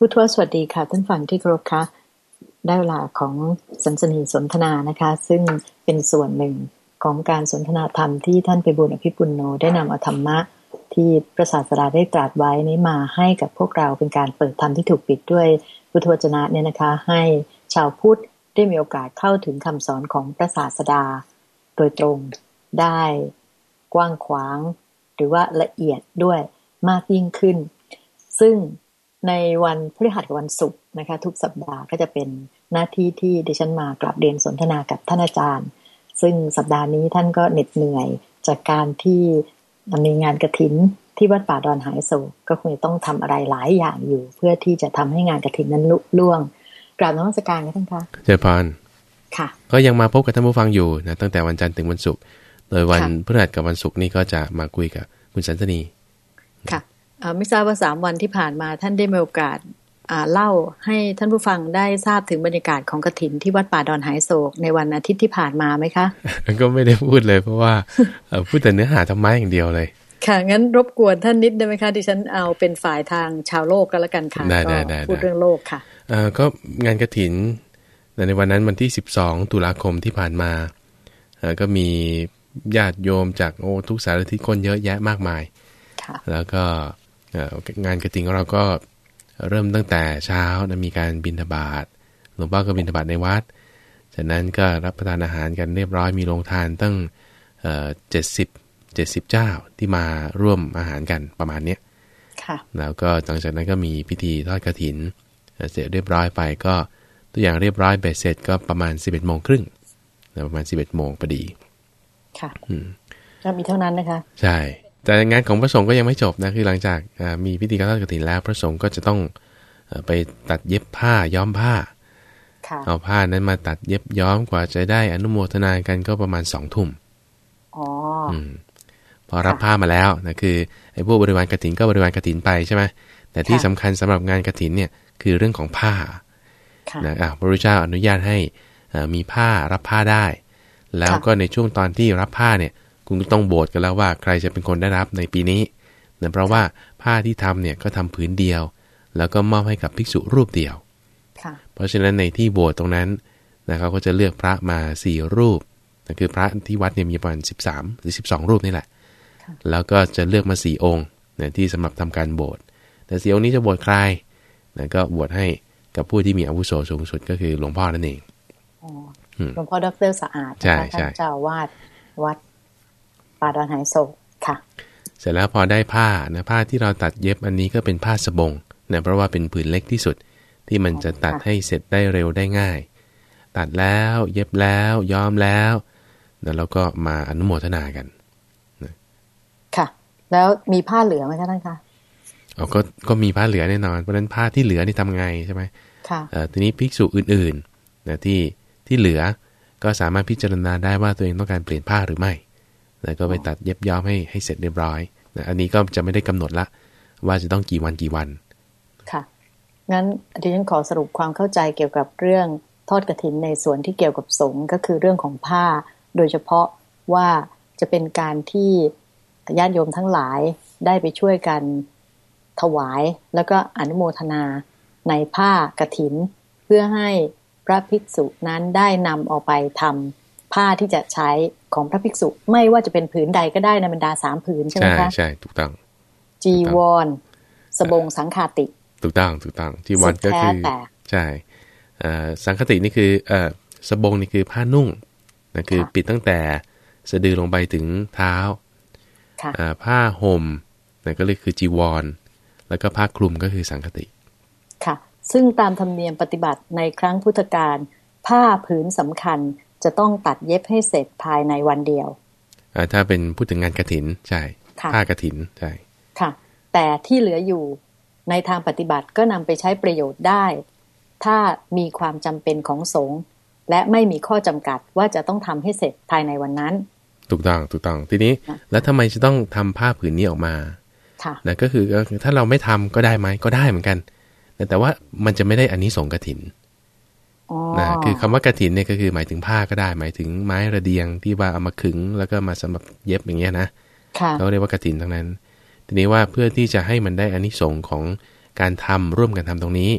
ผู้ทวสวัสดีค่ะท่านฟังที่เคารพคะได้เวลาของสันสนีสนทนานะคะ ซึ่งเป็นส่วนหนึ่งของการสนทนาธรรมที่ท่านไปบุญอภิปุณโนได้นำเอาธรรมะ ที่พระศาสดาได้ตรัสไว้นี้มาให้กับพวกเราเป็นการเปิดธรรมที่ถูกปิดด้วยพุทธวจนะเนี่ยนะคะ ให้ชาวพุทธได้มีโอกาสเข้าถึงคำสอนของพระศาสดา โดยตรงได้กว้างขวาง หรือว่าละเอียดด้วยมากยิ่งขึ้น ซึ่ง ในวันพฤหัสกับวันศุกร์นะคะ ทุกสัปดาห์ก็จะเป็นหน้าที่ที่ดิฉันมากลับเรียนสนทนากับท่านอาจารย์ ซึ่งสัปดาห์นี้ท่านก็เหน็ดเหนื่อยจากการที่มีงานกระถินที่วัดป่าดอนหายโศกก็คงจะต้องทำอะไรหลายอย่างอยู่ เพื่อที่จะทำให้งานกระถินนั้นลุล่วงกราบนมัสการกันท่านคะเจริญพรค่ะ ก็ยังมาพบกับท่านผู้ฟังอยู่นะตั้งแต่วันจันทร์ถึงวันศุกร์โดยวันพฤหัสกับวันศุกร์นี่ก็จะมาคุยกับคุณสันสนีค่ะ ไม่ทราบว่าสามวันที่ผ่านมาท่านได้มีโอกาสเล่าให้ท่านผู้ฟังได้ทราบถึงบรรยากาศของกระถินที่วัดป่าดอนหายโศกในวันอาทิตย์ที่ผ่านมาไหมคะ ก็ไม่ได้พูดเลยเพราะว่าพูดแต่เนื้อหาธรรมะอย่างเดียวเลย ค่ะ งั้นรบกวนท่านนิดได้ไหมคะที่ฉันเอาเป็นฝ่ายทางชาวโลกก็แล้วกันค่ะได้ได้ได้พูดเรื่องโลกค่ะก็งานกระถินในวันนั้นวันที่สิบสองตุลาคมที่ผ่านมาก็มีญาติโยมจากโอ้ทุกสารทิศคนเยอะแยะมากมายแล้วก็ งานกระถินของเราก็เริ่มตั้งแต่เช้านะมีการบินทบาทหลวงพ่อก็บินทบาทในวัด จากนั้นก็รับประทานอาหารกันเรียบร้อยมีโรงทานตั้งเจ็ดสิบเจ็ดสิบเจ้าที่มาร่วมอาหารกันประมาณเนี้ยแล้วก็หลังจากนั้นก็มีพิธีทอดกระถิน เสร็จเรียบร้อยไปก็ตัวอย่างเรียบร้อยเบ็ดเสร็จก็ประมาณสิบเอ็ดโมงครึ่งประมาณสิบเอ็ดโมงพอดี ค่ะ อืมก็มีเท่านั้นนะคะ ใช่ แต่งานของพระสงฆ์ก็ยังไม่จบนะคือหลังจากมีพิธีการทอดกฐินแล้วพระสงฆ์ก็จะต้องไปตัดเย็บผ้าย้อมผ้าเอาผ้านั้นมาตัดเย็บย้อมกว่าจะได้อนุโมทนากันก็ประมาณสองทุ่มอ๋อพอรับผ้ามาแล้วนะคือไอ้พวกบริวารกฐินก็บริวารกฐินไปใช่ไหมแต่ที่สำคัญสำหรับงานกฐินเนี่ยคือเรื่องของผ้านะอะพระพุทธเจ้าอนุญาตให้มีผ้ารับผ้าได้ แล้วก็ในช่วงตอนที่รับผ้าเนี่ย คุณก็ต้องโบสกันแล้วว่าใครจะเป็นคนได้รับในปีนี้เนื่องเพราะว่าผ้าที่ทำเนี่ยก็ทำผืนเดียว แล้วก็มอบให้กับภิกษุรูปเดียวเพราะฉะนั้นในที่โบสถ์ตรงนั้นนะเขาก็จะเลือกพระมาสี่รูปนั่นคือพระที่วัดเนี่ยมีประมาณสิบสามหรือสิบสองรูปนี่แหละ แล้วก็จะเลือกมาสี่องค์นะที่สำหรับทำการโบสถ์แต่สี่องค์นี้จะโบสถ์ใครนะก็บวชให้กับผู้ที่มีอาวุโสสูงสุดก็คือหลวงพ่อนั่นเองหลวงพ่อดรสะอาดใช่ใช่เจ้าวาดวัด ป่าดอนหายโศกค่ะ เสร็จแล้วพอได้ผ้านะผ้าที่เราตัดเย็บอันนี้ก็เป็นผ้าสบงนะเพราะว่าเป็นผืนเล็กที่สุดที่มันจะตัดให้เสร็จได้เร็วได้ง่าย ตัดแล้วเย็บแล้วย้อมแล้วแล้วเราก็มาอนุโมทนากันนะค่ะ แล้วมีผ้าเหลือไหมคะท่านคะอ๋อก็ก็มีผ้าเหลือแน่นอนเพราะฉะนั้นผ้าที่เหลือนี่ทำไงใช่ไหมค่ะเอ่อทีนี้ภิกษุอื่นๆนะที่ที่เหลือก็สามารถพิจารณาได้ว่าตัวเองต้องการเปลี่ยนผ้าหรือไม่ แล้วก็ไปตัดเย็บย้อมให้ให้เสร็จเรียบร้อยนะอันนี้ก็จะไม่ได้กำหนดละ ว่าจะต้องกี่วันกี่วัน ค่ะ งั้นดิฉันขอสรุปความเข้าใจเกี่ยวกับเรื่องทอดกระถินในส่วนที่เกี่ยวกับสงก็คือเรื่องของผ้า โดยเฉพาะว่าจะเป็นการที่ญาติโยมทั้งหลายได้ไปช่วยกันถวาย แล้วก็อนุโมทนาในผ้ากระถิน เพื่อให้พระภิกษุนั้นได้นำออกไปทำ ผ้าที่จะใช้ของพระภิกษุ ไม่ว่าจะเป็นผืนใดก็ได้ในบรรดาสามผืนใช่ไหมคะใช่ถูกต้อง จีวรสบงสังคาติ ถูกต้องถูกต้องจีวรก็คือใช่สังคตินี่คือสบงนี่คือผ้านุ่งนะคือปิดตั้งแต่สะดือลงไปถึงเท้าผ้าห่มนั่นก็เลยคือจีวร แล้วก็ผ้าคลุมก็คือสังคติ ค่ะ ซึ่งตามธรรมเนียมปฏิบัติในครั้งพุทธกาลผ้าผืนสำคัญ จะต้องตัดเย็บให้เสร็จภายในวันเดียวถ้าเป็นพูดถึงงานกระถินใช่ผ้ากระถินใช่ค่ะ แต่ที่เหลืออยู่ในทางปฏิบัติก็นำไปใช้ประโยชน์ได้ ถ้ามีความจำเป็นของสงฆ์และไม่มีข้อจำกัดว่าจะต้องทำให้เสร็จภายในวันนั้น ถูกต้องถูกต้องทีนี้แล้วทำไมจะต้องทำผ้าผืนนี้ออกมาค่ะนะก็คือถ้าเราไม่ทำก็ได้ไหมก็ได้เหมือนกัน แต่ว่ามันจะไม่ได้อันนี้สงกระถิน นะคือคำว่ากระถินเนี่ยก็คือหมายถึงผ้าก็ได้ หมายถึงไม้ระเดียงที่ว่าเอามาขึง แล้วก็มาสำหรับเย็บอย่างเงี้ยนะเขาเรียกว่ากระถินทั้งนั้น ทีนี้ว่าเพื่อที่จะให้มันได้อานิสงส์ของการทำร่วมกันทำตรงนี้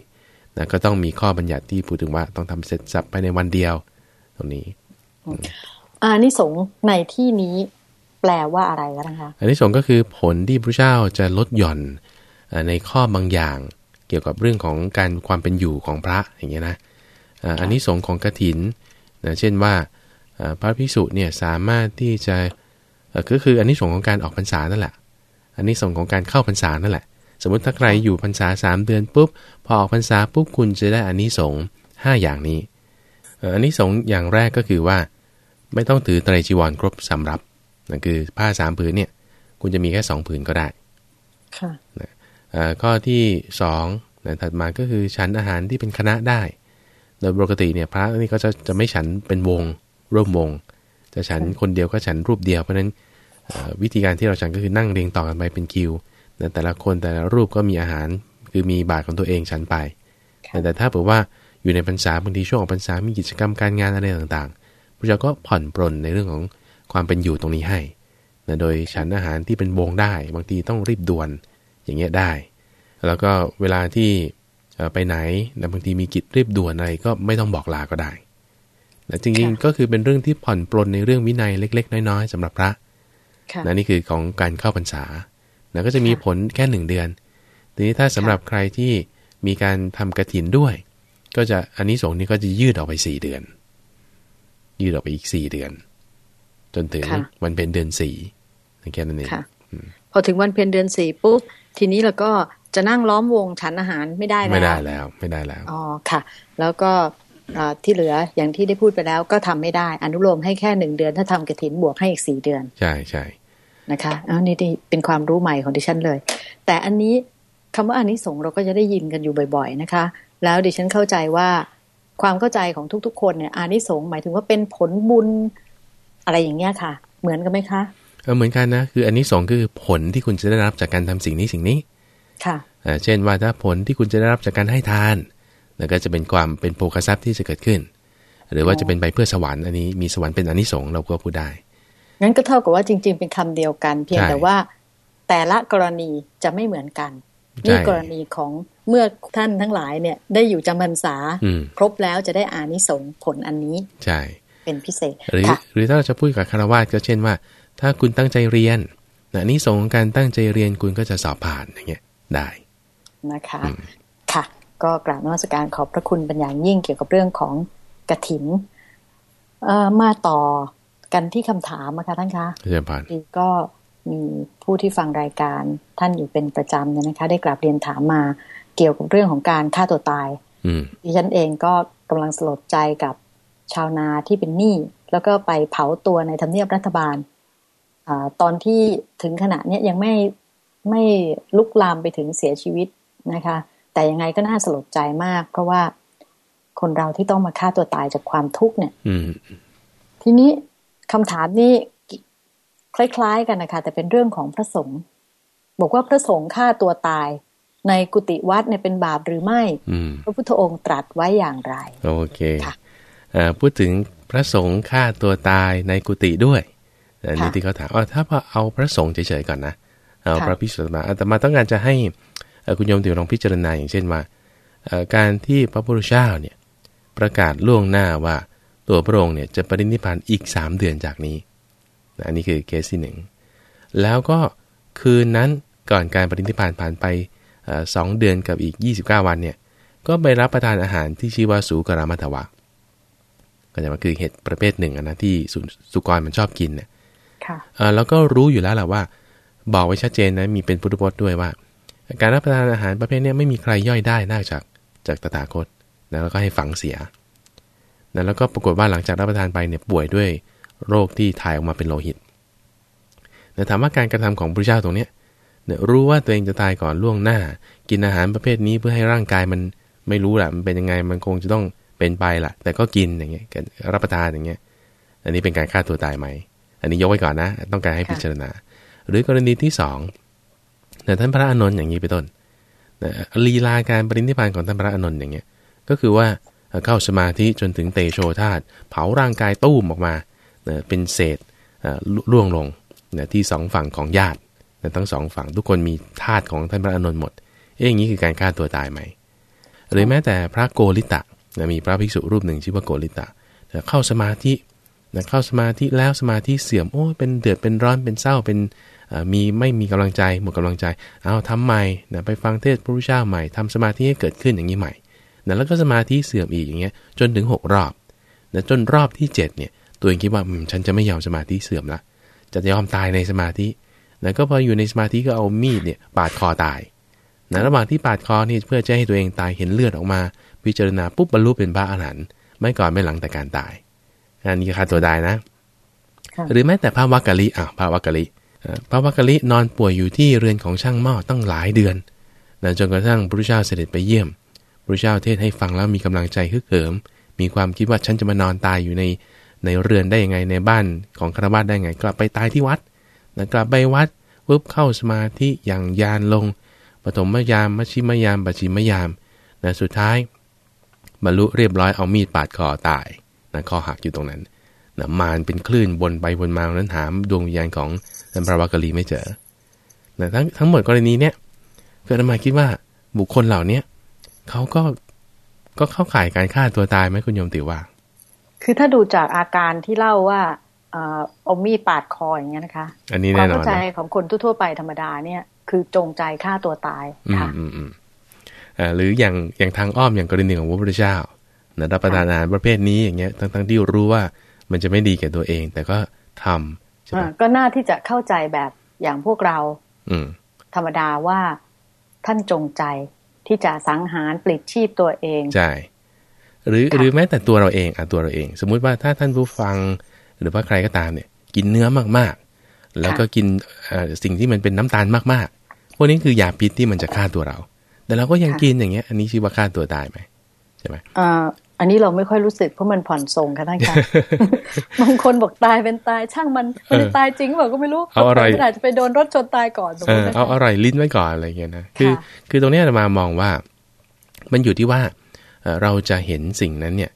นะก็ต้องมีข้อบัญญัติที่พูดถึงว่าต้องทำเสร็จสับไปในวันเดียว ตรงนี้อานิสงส์ในที่นี้แปลว่าอะไรคะท่านคะอานิสงส์ก็คือผลที่พระเจ้าจะลดหย่อนในข้อบางอย่างเกี่ยวกับเรื่องของการความเป็นอยู่ของพระอย่างเงี้ยนะ อันนี้สงของกระถินนะเช่นว่าพระพิสุเนี่ยสามารถที่จะก็คืออันนี้สงของการออกพรรษานั่นแหละ อันนี้สงของการเข้าพรรษานั่นแหละ สมมติถ้าใครอยู่พรรษาสามเดือนปุ๊บ พอออกพรรษาปุ๊บคุณจะได้อันนี้สงห้าอย่างนี้อันนี้สงอย่างแรกก็คือว่า ไม่ต้องถือไตรจีวรครบสำรับนั่นคือผ้าสามผืนเนี่ยคุณจะมีแค่สองผืนก็ได้ค่ะข้อที่สองนะถัดมาก็คือฉันอาหารที่เป็นคณะได้ โดยปกติเนี่ยพระนี่ก็จะจะไม่ฉันเป็นวงร่วมวง จะฉันคนเดียวก็ฉันรูปเดียวเพราะฉะนั้นวิธีการที่เราฉันก็คือนั่งเรียงต่อกันไปเป็นคิวแต่ละคนแต่ละรูปก็มีอาหารคือมีบาตรของตัวเองฉันไป แต่ถ้าเผื่อว่าอยู่ในพรรษาบางทีช่วงของพรรษามีกิจกรรมการงานอะไรต่างๆพระเจ้าก็ผ่อนปรนในเรื่องของความเป็นอยู่ตรงนี้ให้โดยฉันอาหารที่เป็นวงได้ บางทีต้องรีบด่วนอย่างเงี้ยได้ แล้วก็เวลาที่ ไปไหนนะบางทีมีกิจรีบด่วนอะไรก็ไม่ต้องบอกลาก็ได้แต่จริงๆก็คือเป็นเรื่องที่ผ่อนปลนในเรื่องวินัยเล็ก ๆ น้อยๆสำหรับพระนะนี่คือของการเข้าพรรษานะก็จะมีผลแค่หนึ่งเดือน ทีนี้ถ้าสำหรับใครที่มีการทำกระถินด้วย ก็จะอันนี้สงนี้ก็จะยืดออกไปสี่เดือน ยืดออกไปอีกสี่เดือน จนถึงวันเป็นเดือนสี่แค่นั้นเองพอถึงวันเพ็ญเดือนสี่ปุ๊บทีนี้เราก็ จะนั่งล้อมวงฉันอาหารไม่ได้แล้วไม่ได้แล้วไม่ได้แล้วอ๋อค่ะ แล้วก็ที่เหลืออย่างที่ได้พูดไปแล้วก็ทำไม่ได้ อนุโลมให้แค่หนึ่งเดือน ถ้าทำกระถินบวกให้อีกสี่เดือน ใช่ใช่นะคะอันนี้เป็นความรู้ใหม่ของดิฉันเลย แต่อันนี้คำว่าอันนี้สงเราก็จะได้ยินกันอยู่บ่อยๆนะคะ แล้วดิฉันเข้าใจว่าความเข้าใจของทุกๆ คนเนี่ยอานิสงส์หมายถึงว่าเป็นผลบุญอะไรอย่างเงี้ยค่ะ เหมือนกันไหมคะเออเหมือนกันนะคืออันนี้สองคือผลที่คุณจะได้รับจากการทำสิ่งนี้สิ่งนี้ ค่ะเช่นว่าถ้าผลที่คุณจะได้รับจากการให้ทานแล้วก็จะเป็นความเป็นโภคทรัพย์ที่จะเกิดขึ้น หรือว่าจะเป็นไปเพื่อสวรรค์อันนี้มีสวรรค์เป็นอนิสงส์เราก็พูดได้งั้นก็เท่ากับว่าจริง ๆ เป็นคำเดียวกัน เพียงแต่ว่าแต่ละกรณีจะไม่เหมือนกันนี่กรณีของเมื่อท่านทั้งหลายเนี่ยได้อยู่จำพรรษาครบแล้วจะได้อานิสงส์ผลอันนี้ ใช่ เป็นพิเศษ หรือหรือถ้าเราจะพูดกับคารวะก็เช่นว่า ถ้าคุณตั้งใจเรียนนะนิสงการตั้งใจเรียนคุณก็จะสอบผ่านอย่างเงี้ย ได้นะคะค่ะ ก็กราบนมัสการขอบพระคุณเป็นอย่างยิ่งเกี่ยวกับเรื่องของกระถินมาต่อกันที่คำถามนะคะท่านคะเรียนผ่านก็มีผู้ที่ฟังรายการท่านอยู่เป็นประจำเนี่ยนะคะ ได้กราบเรียนถามมาเกี่ยวกับเรื่องของการฆ่าตัวตายดิฉันเองก็กำลังสลดใจกับชาวนาที่เป็นหนี้แล้วก็ไปเผาตัวในทำเนียบรัฐบาลอตอนที่ถึงขณะนี้ยังไม่ ไม่ลุกลามไปถึงเสียชีวิตนะคะ แต่ยังไงก็น่าสลดใจมาก เพราะว่าคนเราที่ต้องมาฆ่าตัวตายจากความทุกข์เนี่ยทีนี้คำถามนี้คล้าย ๆ กันนะคะแต่เป็นเรื่องของพระสงฆ์บอกว่าพระสงฆ์ฆ่าตัวตาย ในกุฏิวัดเนี่ยเป็นบาปหรือไม่พระพุทธองค์ตรัสไว้อย่างไร โอเคค่ะพูดถึงพระสงฆ์ฆ่าตัวตายในกุฏิด้วยอันนี้ที่เขาถามอ๋อถ้าเอาพระสงฆ์เฉยๆก่อนนะ เอาพระพิสุทธิ์มาแต่มาต้องการจะให้คุณโยมติวลองพิจารณาอย่างเช่นว่าการที่พระพุทธเจ้าเนี่ยประกาศล่วงหน้าว่าตัวพระองค์เนี่ยจะปรินิพพานอีก 3 เดือนจากนี้อันนี้คือเคสที่หนึ่งแล้วก็คืนนั้นก่อนการปรินิพพานผ่านไปสองเดือนกับอีก 29 วันเนี่ยก็ไปรับประทานอาหารที่ชื่อว่าสูกรามัทวะก็จะมาคือเห็ดประเภทหนึ่งนะที่สุกรมันชอบกินเนี่ยแล้วก็รู้อยู่แล้วแหละว่า บอกไว้ชัดเจนนะมีเป็นพุทธพจน์ด้วยว่า การรับประทานอาหารประเภทนี้ไม่มีใครย่อยได้นอกจากจากตถาคตนะแล้วก็ให้ฝังเสียนะแล้วก็ปรากฏว่าหลังจากรับประทานไปเนี่ยป่วยด้วยโรคที่ถ่ายออกมาเป็นโลหิตแต่ถามว่าการกระทำของพระเจ้าตรงเนี้ยนี่ยรู้ว่าตัวเองจะตายก่อนล่วงหน้า กินอาหารประเภทนี้เพื่อให้ร่างกายมันไม่รู้แหละมันเป็นยังไงมันคงจะต้องเป็นไปล่ะ แต่ก็กินอย่างเงี้ยรับประทานอย่างเงี้ย อันนี้เป็นการฆ่าตัวตายไหม อันนี้ยกไว้ก่อนนะ ต้องการให้พิจารณา หรือกรณีที่สองแต่ท่านพระอานนท์อย่างนี้เป็นต้นลีลาการปรินิพานของท่านพระอานนท์อย่างเงี้ยก็คือว่าเข้าสมาธิจนถึงเตโชธาตเผาร่างกายตู้มออกมาเป็นเศษล่วงลงที่สองฝั่งของญาติทั้งสองฝั่งทุกคนมีธาตุของท่านพระอนุนหมด เอ๊ะอย่างนี้คือการฆ่าตัวตายไหมหรือแม้แต่พระโกริตะนะมีพระภิกษุรูปหนึ่งชื่อว่าโกริตะเข้าสมาธิ นะเข้าสมาธิแล้วสมาธิเสื่อมโอ้เป็นเดือดเป็นร้อนเป็นเศร้าเป็นมีไม่มีกำลังใจหมดกำลังใจ เอาทำใหม่นะไปฟังเทศพระพุทธเจ้าใหม่ทำสมาธิให้เกิดขึ้นอย่างนี้ใหม่นะแล้วก็สมาธิเสื่อมอีกอย่างเงี้ยจนถึง 6 รอบนะจนรอบที่ 7เนี่ยตัวเองคิดว่าฉันจะไม่ยอมสมาธิเสื่อมละจะยอมตายในสมาธินะก็พออยู่ในสมาธิก็เอามีดเนี่ยปาดคอตายนะระหว่างที่ปาดคอนี่เพื่อจะให้ตัวเองตายเห็นเลือดออกมา พิจารณาปุ๊บบรรลุเป็นพระอรหันต์ไม่ก่อนไม่หลังแต่การตาย อันนี้ค่าตัวตายนะ หรือแม้แต่พระวักกะลิอะพระวักกะลิพระวักกะลินอนป่วยอยู่ที่เรือนของช่างหม้อตั้งหลายเดือนนะจนกระทั่งพระพุทธเจ้าเสด็จไปเยี่ยมพระพุทธเจ้าเทศให้ฟังแล้วมีกำลังใจฮึกเหิม มีความคิดว่าฉันจะมานอนตายอยู่ในในเรือนได้ยังไงในบ้านของคารวะได้ไง กลับไปตายที่วัดนะกลับไปวัดปุ๊บเข้าสมาธิอย่างยานลง ปฐมยามมชิมยามปัจฉิมยามนะสุดท้ายบรรลุเรียบร้อยเอามีดปาดคอตาย นะคอหักอยู่ตรงนั้นนะมารเป็นคลื่นบนไปบนมานั้นหามดวงวิญญาณของนันพระวักกะลีไม่เจอนะทั้งทั้งหมดกรณีเนี้ยเกิดมาคิดว่าบุคคลเหล่าเนี้ยเขาก็ก็เข้าข่ายการฆ่าตัวตายไหมคุณโยมติว่า คือถ้าดูจากอาการที่เล่าว่าเอามีดปาดคออย่างเงี้ยนะคะ อันนี้แน่นอนความเข้าใจของคนทั่วไปธรรมดาเนี่ยคือจงใจฆ่าตัวตายค่ะอืมอืมอ่าหรืออย่างอย่างทางอ้อมอย่างกรณีของพระพุทธเจ้า นะรับประทานอาหารประเภทนี้อย่างเงี้ยทั้งทั้งที่รู้ว่ามันจะไม่ดีแก่ตัวเอง แต่ก็ทำใช่ไหมก็น่าที่จะเข้าใจแบบอย่างพวกเรา อืธรรมดาว่าท่านจงใจที่จะสังหารปลิดชีพตัวเองใช่หรือหรือแม้แต่ตัวเราเองอะตัวเราเอง สมมุติว่าถ้าท่านผู้ฟัง หรือว่าใครก็ตามเนี่ย กินเนื้อมากๆ แล้วก็กินสิ่งที่มันเป็นน้ำตาลมากๆ พวกนี้คือยาพิษที่มันจะฆ่าตัวเรา แต่เราก็ยังกินอย่างเงี้ย อันนี้ชื่อว่าฆ่าตัวตายไหมใช่ไหม อ่าอันนี้เราไม่ค่อยรู้สึกเพราะมันผ่อนทรงค่ะท่านคะบางคนบอกตายเป็นตายช่างมันมันตายจริงเปล่าก็ไม่รู้เอาอะไรอาจจะไปโดนรถชนตายก่อนเอาอะไรลิ้นไว้ก่อนอะไรเงี้ยนะคือ คือตรงนี้มามองว่า มันอยู่ที่ว่าเราจะเห็นสิ่งนั้นเนี่ย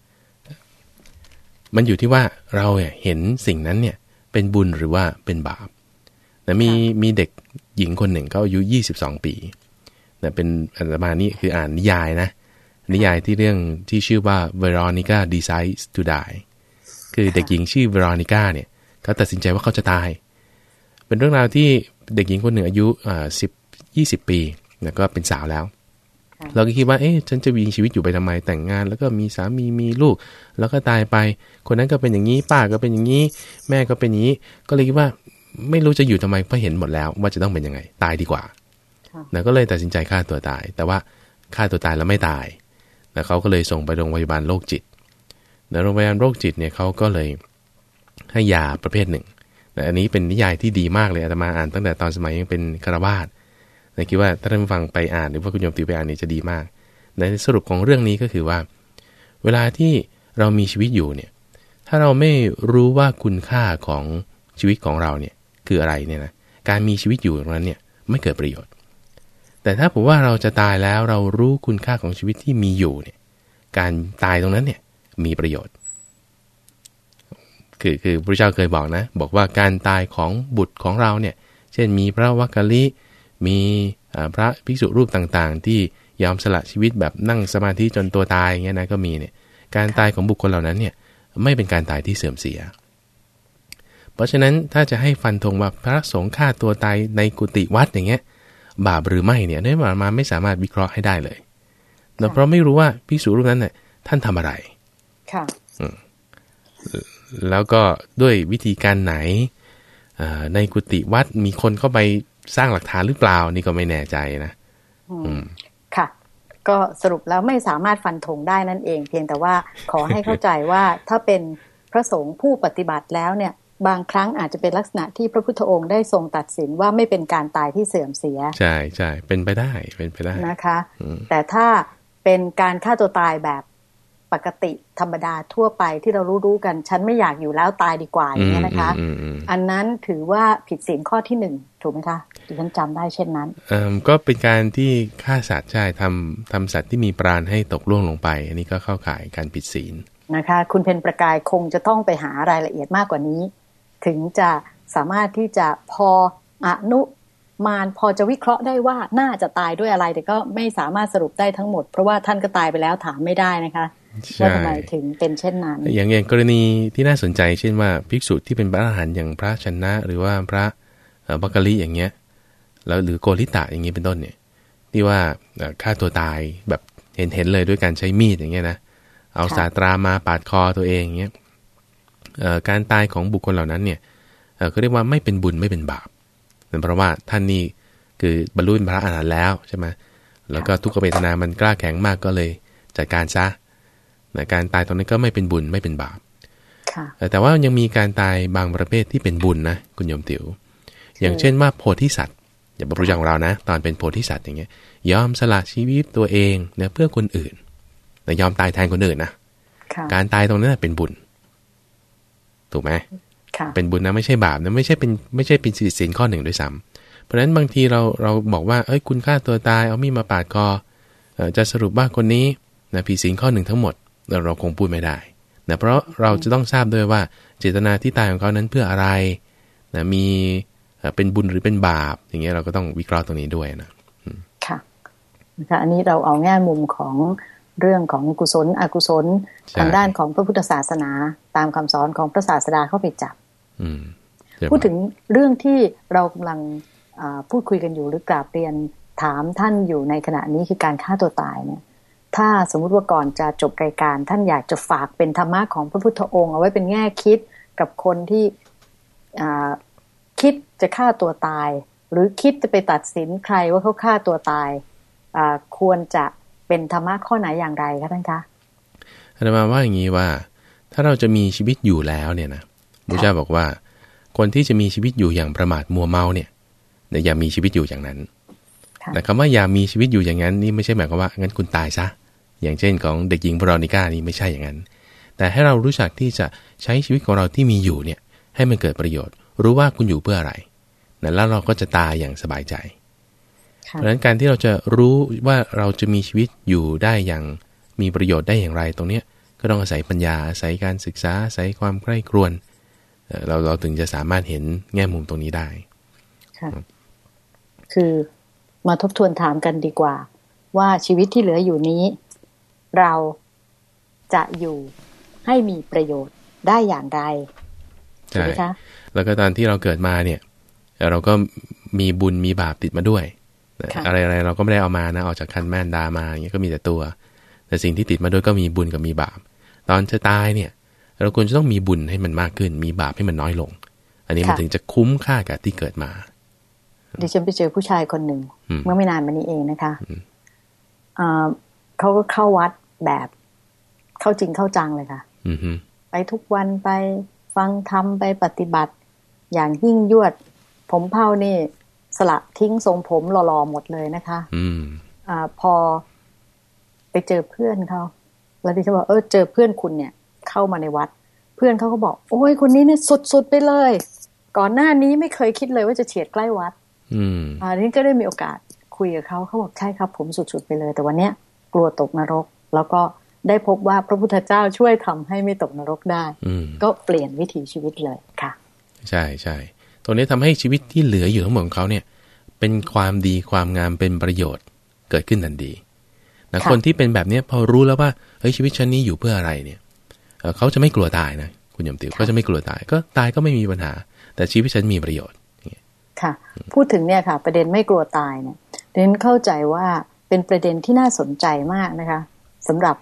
มันอยู่ที่ว่าเราเห็นสิ่งนั้นเนี่ย เป็นบุญหรือว่าเป็นบาปแต่มีมีเด็กหญิงคนหนึ่งเขาอายุ22 ปีแต่เป็นอันมานี่คืออ่านนิยายนะ นิยายที่เรื่องที่ชื่อว่า Veronica decides to die คือเด็กหญิงชื่อ Veronica เนี่ยเขาตัดสินใจว่าเขาจะตาย เป็นเรื่องราวที่เด็กหญิงคนหนึ่งอายุอ่าสิบยี่สิบปีแล้วก็เป็นสาวแล้ว เราก็คิดว่าเอ๊ะฉันจะมีชีวิตอยู่ไปทำไมแต่งงาน แล้วก็มีสามีมีลูก แล้วก็ตายไป คนนั้นก็เป็นอย่างนี้ป้าก็เป็นอย่างนี้ แม่ก็เป็นอย่างนี้ ก็เลยคิดว่าไม่รู้จะอยู่ทำไมเพราะเห็นหมดแล้ว ว่าจะต้องเป็นยังไงตายดีกว่าแล้วก็เลยตัดสินใจฆ่าตัวตาย แต่ว่าฆ่าตัวตายแล้วไม่ตาย แล้วเขาก็เลยส่งไปโรงพยาบาลโรคจิตในโรงพยาบาลโรคจิตเนี่ยเขาก็เลยให้ยาประเภทหนึ่งแต่อันนี้เป็นนิยายที่ดีมากเลยอาตมาอ่านตั้งแต่ตอนสมัยยังเป็นคารวาสนคิดว่าถ้าท่านฟังไปอ่านหรือว่าคุณโยมติไปอ่านนี่จะดีมาก ในสรุปของเรื่องนี้ก็คือว่า เวลาที่เรามีชีวิตอยู่เนี่ย ถ้าเราไม่รู้ว่าคุณค่าของชีวิตของเราเนี่ยคืออะไรเนี่ยนะ การมีชีวิตอยู่ตรงนั้นเนี่ยไม่เกิดประโยชน์ แต่ถ้าผมว่าเราจะตายแล้วเรารู้คุณค่าของชีวิตที่มีอยู่เนี่ย การตายตรงนั้นเนี่ยมีประโยชน์ คือคือพระเจ้าเคยบอกนะ บอกว่าการตายของบุตรของเราเนี่ย เช่นมีพระวักกะลิ มีพระภิกษุรูปต่างๆ ที่ยอมสละชีวิตแบบนั่งสมาธิจนตัวตายอย่างเงี้ยนะก็มีเนี่ย การตายของบุคคลเหล่านั้นเนี่ยไม่เป็นการตายที่เสื่อมเสีย เพราะฉะนั้นถ้าจะให้ฟันธงว่าพระสงฆ์ฆ่าตัวตายในกุฏิวัดอย่างเงี้ย บาปหรือไม่เนี่ยได้มามาไม่สามารถวิเคราะห์ให้ได้เลยแต่เพราะไม่รู้ว่าพิสูจรูปนั้นเนี่ยท่านทำอะไร ค่ะแล้วก็ด้วยวิธีการไหนในกุฏิวัดมีคนเข้าไปสร้างหลักฐานหรือเปล่านี่ก็ไม่แน่ใจนะค่ะ ก็สรุปแล้วไม่สามารถฟันธงได้นั่นเอง เพียงแต่ว่าขอให้เข้าใจว่าถ้าเป็นพระสงฆ์ผู้ปฏิบัติแล้วเนี่ย บางครั้งอาจจะเป็นลักษณะที่พระพุทธองค์ได้ทรงตัดสินว่าไม่เป็นการตายที่เสื่อมเสีย ใช่ใช่เป็นไปได้เป็นไปได้นะคะ แต่ถ้าเป็นการฆ่าตัวตายแบบปกติธรรมดาทั่วไปที่เรารู้รู้กัน ฉันไม่อยากอยู่แล้วตายดีกว่าอย่างนี้นะคะ อันนั้นถือว่าผิดศีลข้อที่หนึ่งถูกไหมคะดิฉันจำได้เช่นนั้นก็เป็นการที่ฆ่าสัตว์ใช่ทำทำสัตว์ที่มีปราณให้ตกล่วงลงไป อันนี้ก็เข้าข่ายการผิดศีลนะคะ คุณเพนประกายคงจะต้องไปหารายละเอียดมากกว่านี้ ถึงจะสามารถที่จะพออนุมารพอจะวิเคราะห์ได้ว่าน่าจะตายด้วยอะไร แต่ก็ไม่สามารถสรุปได้ทั้งหมด เพราะว่าท่านก็ตายไปแล้วถามไม่ได้นะคะว่าทำไมถึงเป็นเช่นนั้น อย่างอย่างกรณีที่น่าสนใจ เช่นว่าภิกษุที่เป็นพระอรหันต์อย่างพระชนะ หรือว่าพระบักกะลีอย่างเงี้ยแล้วหรือโกริตะอย่างเงี้เป็นต้นเนี่ย ที่ว่าฆ่าตัวตายแบบเห็นเห็นเลยด้วยการใช้มีดอย่างเงี้ยนะเอาสาตรามาปาดคอตัวเองอย่างเงี้ย การตายของบุคคลเหล่านั้นเนี่ยก็เรียกว่าไม่เป็นบุญไม่เป็นบาปเป็นเพราะว่าท่านนี่คือบรรลุเป็นพระอรหันต์แล้วใช่ไหมแล้วก็ทุกขเวทนามันกล้าแข็งมากก็เลยจัดการซะนะการตายตรงนี้ก็ไม่เป็นบุญไม่เป็นบาปแต่ว่ายังมีการตายบางประเภทที่เป็นบุญนะคุณโยมติว๋ว อย่างเช่นว่าโพธิสัตว์อย่างพระพุทธเจ้าของเรานะ ตอนเป็นโพธิสัตว์อย่างเงี้ย ยอมสละชีวิตตัวเองเนี่ยเพื่อคนอื่นแต่ยอมตายแทนคนอื่นนะ การตายตรงนั้นเป็นบุญ ถูกไหมเป็นบุญนะไม่ใช่บาปนะไม่ใช่เป็นไม่ใช่เป็นสินข้อหนึ่งด้วยซ้ำเพราะฉะนั้นบางทีเราเราบอกว่าเอ้ยคุณฆ่าตัวตายเอามีดมาปาดคอจะสรุปว่าคนนี้นะผิดสินข้อหนึ่งทั้งหมดเราเราคงพูดไม่ได้นะเพราะเราจะต้องทราบด้วยว่าเจตนาที่ตายของเขานั้นเพื่ออะไรนะมีเป็นบุญหรือเป็นบาป อย่างเงี้ยเราก็ต้องวิเคราะห์ตรงนี้ด้วยนะค่ะนะคะอันนี้เราเอาแง่มุมของ เรื่องของกุศล อกุศลทางด้านของพระพุทธศาสนา ตามคำสอนของพระศาสดาเข้าไปจับพูดถึงเรื่องที่เรากำลังพูดคุยกันอยู่หรือกราบเรียนถามท่านอยู่ในขณะนี้คือการฆ่าตัวตายเนี่ย ถ้าสมมุติว่าก่อนจะจบรายการ ท่านอยากจะฝากเป็นธรรมะของพระพุทธองค์ เอาไว้เป็นแง่คิดกับคนที่คิดจะฆ่าตัวตาย หรือคิดจะไปตัดสินใครว่าเขาฆ่าตัวตายควรจะ เป็นธรรมะข้อไหนอย่างไรคะท่านคะอาจารย์มาว่าอย่างนี้ว่า ถ้าเราจะมีชีวิตอยู่แล้วเนี่ยนะพระเจ้าบอกว่า คนที่จะมีชีวิตอยู่อย่างประมาทมัวเมาเนี่ยอย่ามีชีวิตอยู่อย่างนั้นแต่คำว่าอย่ามีชีวิตอยู่อย่างนั้นนี่ไม่ใช่หมายความว่างั้นคุณตายซะอย่างเช่นของเด็กหญิงพรอนิก้านี่ไม่ใช่อย่างนั้น แต่ให้เรารู้จักที่จะใช้ชีวิตของเราที่มีอยู่เนี่ยให้มันเกิดประโยชน์ รู้ว่าคุณอยู่เพื่ออะไร แล้วเราก็จะตายอย่างสบายใจ เพราะฉะนั้นการที่เราจะรู้ว่าเราจะมีชีวิตอยู่ได้อย่างมีประโยชน์ได้อย่างไรตรงนี้ก็ต้องอาศัยปัญญาอาศัยการศึกษาอาศัยความใคร่ครวญเราเราถึงจะสามารถเห็นแง่มุมตรงนี้ได้ค่ะคือมาทบทวนถามกันดีกว่า ว่าชีวิตที่เหลืออยู่นี้ เราจะอยู่ให้มีประโยชน์ได้อย่างไรใช่ไหมคะแล้วก็ตอนที่เราเกิดมาเนี่ย เราก็มีบุญมีบาปติดมาด้วย อะไรอะไรเราก็ไม่ได้เอามานะออกจากคันแม่นดามาอย่างเงี้ยก็มีแต่ตัว แต่สิ่งที่ติดมาด้วยก็มีบุญกับมีบาป ตอนจะตายเนี่ย เราควรจะต้องมีบุญให้มันมากขึ้น มีบาปให้มันน้อยลง อันนี้มันถึงจะคุ้มค่ากับที่เกิดมาดิฉันไปเจอผู้ชายคนหนึ่งเมื่อไม่นานมานี้เองนะคะเขาก็เข้าวัดแบบเข้าจริงเข้าจังเลยค่ะไปทุกวันไปฟังธรรมไปปฏิบัติ อย่างยิ่งยวด ผมเผานี่ สละทิ้งทรงผมหล่อๆหมดเลยนะคะ อืม อ่า พอไปเจอเพื่อนเขาแล้วดิฉันบอกเออเจอเพื่อนคุณเนี่ย เข้ามาในวัด เพื่อนเขาก็บอก โอ้ยคนนี้เนี่ยสุดๆไปเลย ก่อนหน้านี้ไม่เคยคิดเลยว่าจะเฉียดใกล้วัด อืม อ่าทีนี้ก็ได้มีโอกาสคุยกับเขาเขาบอกใช่ครับ ผมสุดๆไปเลย แต่วันเนี้ยกลัวตกนรก แล้วก็ได้พบว่าพระพุทธเจ้าช่วยทำให้ไม่ตกนรกได้ ก็เปลี่ยนวิถีชีวิตเลยค่ะ ใช่ใช่ ตรงนี้ทำให้ชีวิตที่เหลืออยู่ทั้งหมดของเขาเนี่ยเป็นความดีความงามเป็นประโยชน์เกิดขึ้นทันทีนะคนที่เป็นแบบนี้พอรู้แล้วว่าเฮ้ยชีวิตฉันนี้อยู่เพื่ออะไรเนี่ยเขาจะไม่กลัวตายนะคุณยมติวก็จะไม่กลัวตายก็ตายก็ไม่มีปัญหา แต่ชีวิตฉันมีประโยชน์ค่ะ พูดถึงเนี่ยค่ะ ประเด็นไม่กลัวตายเนี่ยเรนเข้าใจว่าเป็นประเด็นที่น่าสนใจมากนะคะสำหรับ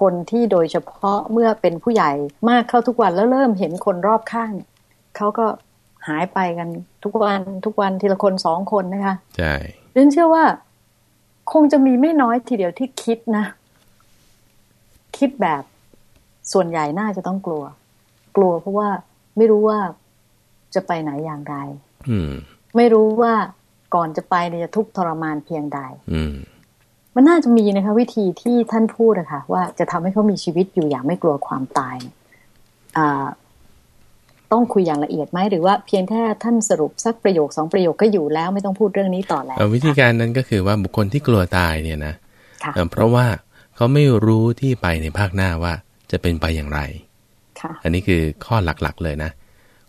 คนที่โดยเฉพาะเมื่อเป็นผู้ใหญ่มากเข้าทุกวันแล้วเริ่มเห็นคนรอบข้าง เขาก็ หายไปกันทุกวันทุกวันทีละคนสองคนนะคะ ใช่เรนเชื่อว่า คงจะมีไม่น้อยทีเดียวที่คิดนะ คิดแบบส่วนใหญ่น่าจะต้องกลัว กลัวเพราะว่าไม่รู้ว่าจะไปไหนอย่างไรอืมไม่รู้ว่าก่อนจะไปเนี่ยจะทุกทรมานเพียงใดอืมมันน่าจะมีนะคะ วิธีที่ท่านพูดอะคะว่าจะทำให้เขามีชีวิตอยู่อย่างไม่กลัวความตายอ่า ต้องคุยอย่างละเอียดไหมหรือว่าเพียงแค่ท่านสรุปสักประโยคสองประโยคก็อยู่แล้วไม่ต้องพูดเรื่องนี้ต่อแล้ววิธีการนั้นก็คือว่าบุคคลที่กลัวตายเนี่ยนะเพราะว่าเขาไม่รู้ที่ไปในภาคหน้าว่าจะเป็นไปอย่างไรอันนี้คือข้อหลักๆเลยนะ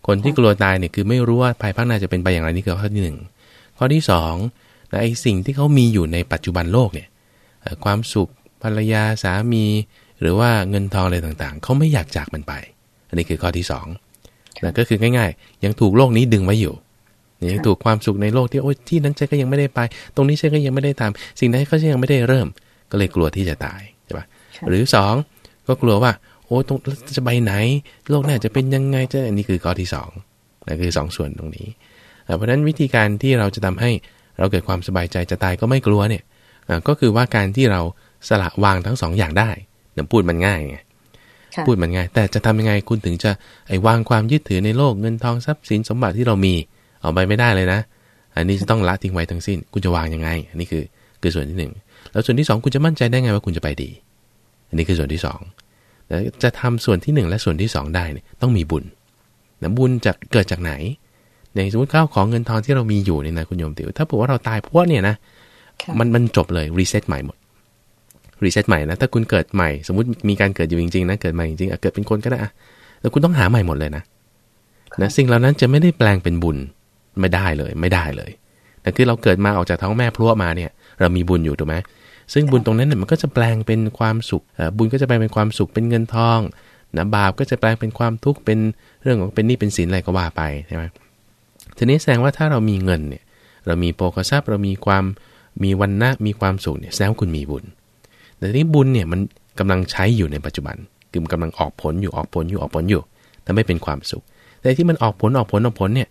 คนที่กลัวตายเนี่ยคือไม่รู้ว่าภายภาคหน้าจะเป็นไปอย่างไรนี่คือข้อที่หนึ่งข้อที่สองไอ้สิ่งที่เขามีอยู่ในปัจจุบันโลกเนี่ยความสุขภรรยาสามี หรือว่าเงินทองอะไรต่างๆ เขาไม่อยากจากมันไป อันนี้คือข้อที่สอง นะก็คือง่าย ๆ ยังถูกโลกนี้ดึงไว้อยู่ยังถูกความสุขในโลกที่โอ้ยที่นั้นฉันก็ยังไม่ได้ไป ตรงนี้ฉันก็ยังไม่ได้ทำสิ่งนั้นก็ยังไม่ได้เริ่ม ก็เลยกลัวที่จะตายใช่ปะหรือสองก็กลัวว่า โอ้ตรงจะไปไหน โลกหน้าจะเป็นยังไงจะอันนี้คือข้อที่สองนั่นคือสองส่วนตรงนี้ เพราะฉะนั้นวิธีการที่เราจะทำให้เราเกิดความสบายใจจะตายก็ไม่กลัวเนี่ยก็คือว่าการที่เราสละวางทั้งสองอย่างได้เนี่ยพูดมันง่ายไง พูดมันง่าย แต่จะทำยังไงคุณถึงจะไอ้วางความยึดถือในโลกเงินทองทรัพย์สินสมบัติที่เรามีเอาไปไม่ได้เลยนะ อันนี้จะต้องละทิ้งไว้ทั้งสิ้น คุณจะวางยังไง อันนี้คือคือส่วนที่หนึ่งแล้วส่วนที่สองคุณจะมั่นใจได้ไงว่าคุณจะไปดี อันนี้คือส่วนที่สองแล้วจะทำส่วนที่หนึ่งและส่วนที่สองได้เนี่ยต้องมีบุญนะบุญจะเกิดจากไหนในสมมติข้าวของเงินทองที่เรามีอยู่เนี่ยนะคุณโยมติวถ้าบอกว่าเราตายพวกเนี่ยนะมันมันจบเลย reset ใหม่หมด reset ใหม่นะถ้าคุณเกิดใหม่สมมติมีการเกิดอยู่จริงๆนะเกิดใหม่จริงๆเกิดเป็นคนก็ได้อะแล้วคุณต้องหาใหม่หมดเลยนะนะสิ่งเหล่านั้นจะไม่ได้แปลงเป็นบุญไม่ได้เลยไม่ได้เลยแต่คือเราเกิดมาออกจากท้องแม่ผลัวะมาเนี่ย เรามีบุญอยู่ถูกไหมซึ่งบุญตรงนั้นเนี่ยมันก็จะแปลงเป็นความสุขบุญก็จะแปลงเป็นความสุขเป็นเงินทองนะบาปก็จะแปลงเป็นความทุกข์เป็นเรื่องของเป็นนี่เป็นสินอะไรก็ว่าไปใช่ไหมทีนี้แสดงว่าถ้าเรามีเงินเนี่ย เรามีโภคทรัพย์เรามีความมีวันนะมีความสุขเนี่ยแสดงว่าคุณมีบุญ แต่ทีนี้บุญเนี่ยมันกำลังใช้อยู่ในปัจจุบัน คือมันกำลังออกผลอยู่ออกผลอยู่ออกผลอยู่แต่ไม่เป็นความสุข แต่ที่มันออกผลออกผลออกผลเนี่ย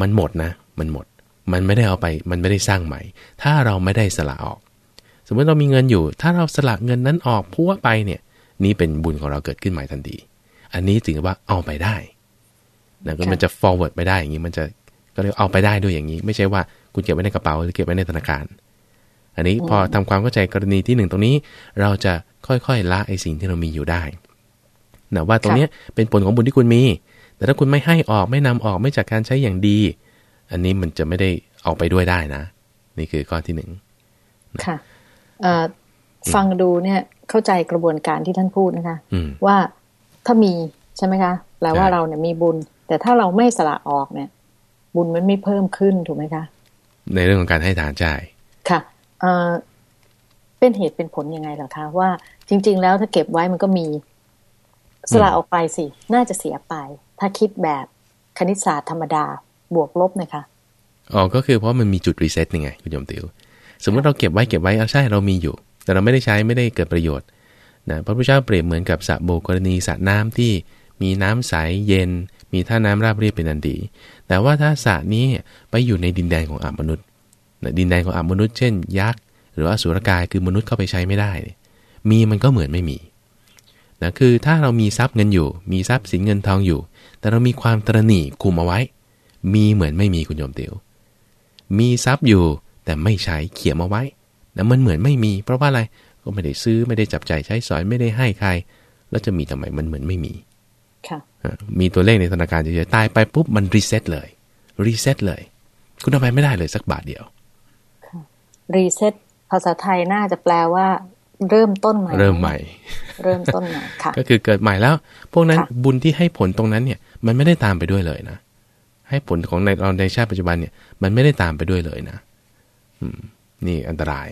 มันหมดนะ มันหมด มันไม่ได้เอาไป มันไม่ได้สร้างใหม่ ถ้าเราไม่ได้สละออก สมมติเรามีเงินอยู่ ถ้าเราสละเงินนั้นออกพัวไปเนี่ย นี่เป็นบุญของเราเกิดขึ้นใหม่ทันที อันนี้ถือว่าเอาไปได้นะก็มันจะ forward ไปได้อย่างนี้ มันจะก็เรียกเอาไปได้ด้วยอย่างนี้ ไม่ใช่ว่าคุณเก็บไว้ในกระเป๋าหรือเก็บไว้ในธนาคาร อันนี้พอทำความเข้าใจกรณีที่หนึ่งตรงนี้ เราจะค่อยๆละไอ้สิ่งที่เรามีอยู่ได้นะว่าตรงนี้เป็นผลของบุญที่คุณมี แต่ถ้าคุณไม่ให้ออกไม่นำออกไม่จากการใช้อย่างดี อันนี้มันจะไม่ได้ออกไปด้วยได้นะ นี่คือข้อที่หนึ่งค่ะฟังดูเนี่ยเข้าใจกระบวนการที่ท่านพูดนะคะ ว่าถ้ามีใช่ไหมคะแปลว่าเราเนี่ยมีบุญ แต่ถ้าเราไม่สละออกเนี่ย บุญมันไม่เพิ่มขึ้นถูกไหมคะ ในเรื่องของการให้ทานใจค่ะ เเป็นเหตุเป็นผลยังไงเหรอคะว่า จริง ๆ แล้วถ้าเก็บไว้มันก็มีสละออกไปสิ น่าจะเสียไป ถ้าคิดแบบคณิตศาสตร์ธรรมดาบวกลบนะคะอ๋อก็คือเพราะมันมีจุดรีเซ็ตยังไงคุณยมติว สมมติเราเก็บไว้เก็บไว้เอาใช่เรามีอยู่ แต่เราไม่ได้ใช้ไม่ได้เกิดประโยชน์นะพระพุทธเจ้าเปรียบเหมือนกับสระโบกรณีสระน้ำที่มีน้ำใสเย็น มีท่าน้ำราบเรียบเป็นอันดี แต่ว่าถ้าสระนี้ไปอยู่ในดินแดนของอมนุษย์ ดินแดนของอมนุษย์เช่นยักษ์หรือว่าสุรกายคือมนุษย์เข้าไปใช้ไม่ได้ มีมันก็เหมือนไม่มีนะคือถ้าเรามีทรัพย์เงินอยู่ มีทรัพย์สินเงินทองอยู่ แต่เรามีความตระหนี่คุมเอาไว้ มีเหมือนไม่มีคุณโยมเตียวมีทรัพย์อยู่แต่ไม่ใช้เขียมเอาไว้แต่มันเหมือนไม่มี เพราะว่าอะไรก็ไม่ได้ซื้อไม่ได้จับจ่ายใช้สอยไม่ได้ให้ใคร แล้วจะมีทำไมมันเหมือนไม่มีค่ะมีตัวเลขในธนาคารเฉยๆตายไปปุ๊บมัน reset เลย reset เลย คุณเอาไปไม่ได้เลยสักบาทเดียว reset ภาษาไทยน่าจะแปลว่า เริ่มต้นใหม่ เริ่มใหม่ เริ่มต้นใหม่ค่ะ ก็คือเกิดใหม่แล้ว พวกนั้นบุญที่ให้ผลตรงนั้นเนี่ย มันไม่ได้ตามไปด้วยเลยนะ ให้ผลของในเราในชาติปัจจุบันเนี่ย มันไม่ได้ตามไปด้วยเลยนะอืม นี่อันตราย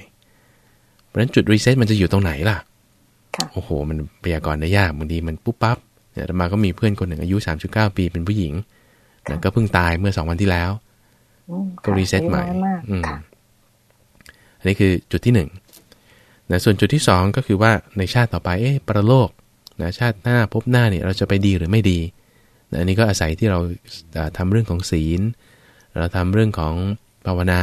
เพราะฉะนั้นจุด reset มันจะอยู่ตรงไหนล่ะโอ้โห มันพยากรณ์ได้ยากบางทีมันปุ๊บปั๊บเนี่ยมาก็มีเพื่อนคนหนึ่งอายุสามสิบเก้าปีเป็นผู้หญิงแต่ก็เพิ่งตายเมื่อสองวันที่แล้ว ก็รีเซ็ตใหม่ อันนี้คือจุดที่หนึ่งนะส่วนจุดที่ 2 ก็คือว่าในชาติต่อไปเอ๊ะประโลกนะชาติหน้าพบหน้าเนี่ยเราจะไปดีหรือไม่ดีนะอันนี้ก็อาศัยที่เราทำเรื่องของศีล เราทำเรื่องของภาวนา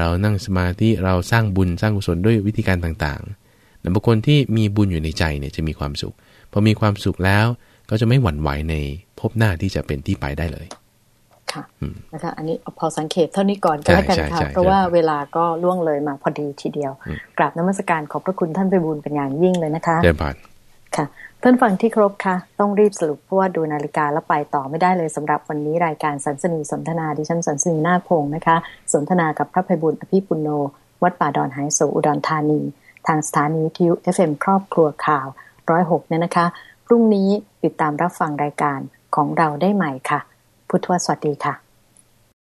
เรานั่งสมาธิเราสร้างบุญสร้างกุศลด้วยวิธีการต่างๆแต่บุคคลที่มีบุญอยู่ในใจเนี่ยจะมีความสุขพอมีความสุขแล้วก็จะไม่หวั่นไหวในพบหน้าที่จะเป็นที่ไปได้เลย ค่ะนะคะอันนี้พอสังเกตเท่านี้ก่อนก็แล้วกันค่ะเพราะว่าเวลาก็ล่วงเลยมาพอดีทีเดียว กราบนมัสการขอบพระคุณท่านไพบูลย์เป็นอย่างยิ่งเลยนะคะเจริญพรค่ะท่านฟังที่เคารพค่ะ ต้องรีบสรุปเพราะว่าดูนาฬิกาแล้วไปต่อไม่ได้เลยสำหรับวันนี้รายการสันสนีสนทนาดิฉันสันสนีนาพงศ์นะคะ สนทนากับพระไพบูลย์อภิปุณโณ วัดป่าดอนหายโศอุดรธานี ทางสถานีวิทยุ FM ครอบครัวข่าวร้อยหกเนี่ยนะคะ พรุ่งนี้ติดตามรับฟังรายการของเราได้ใหม่ค่ะ พุทธวสวัสดีค่ะ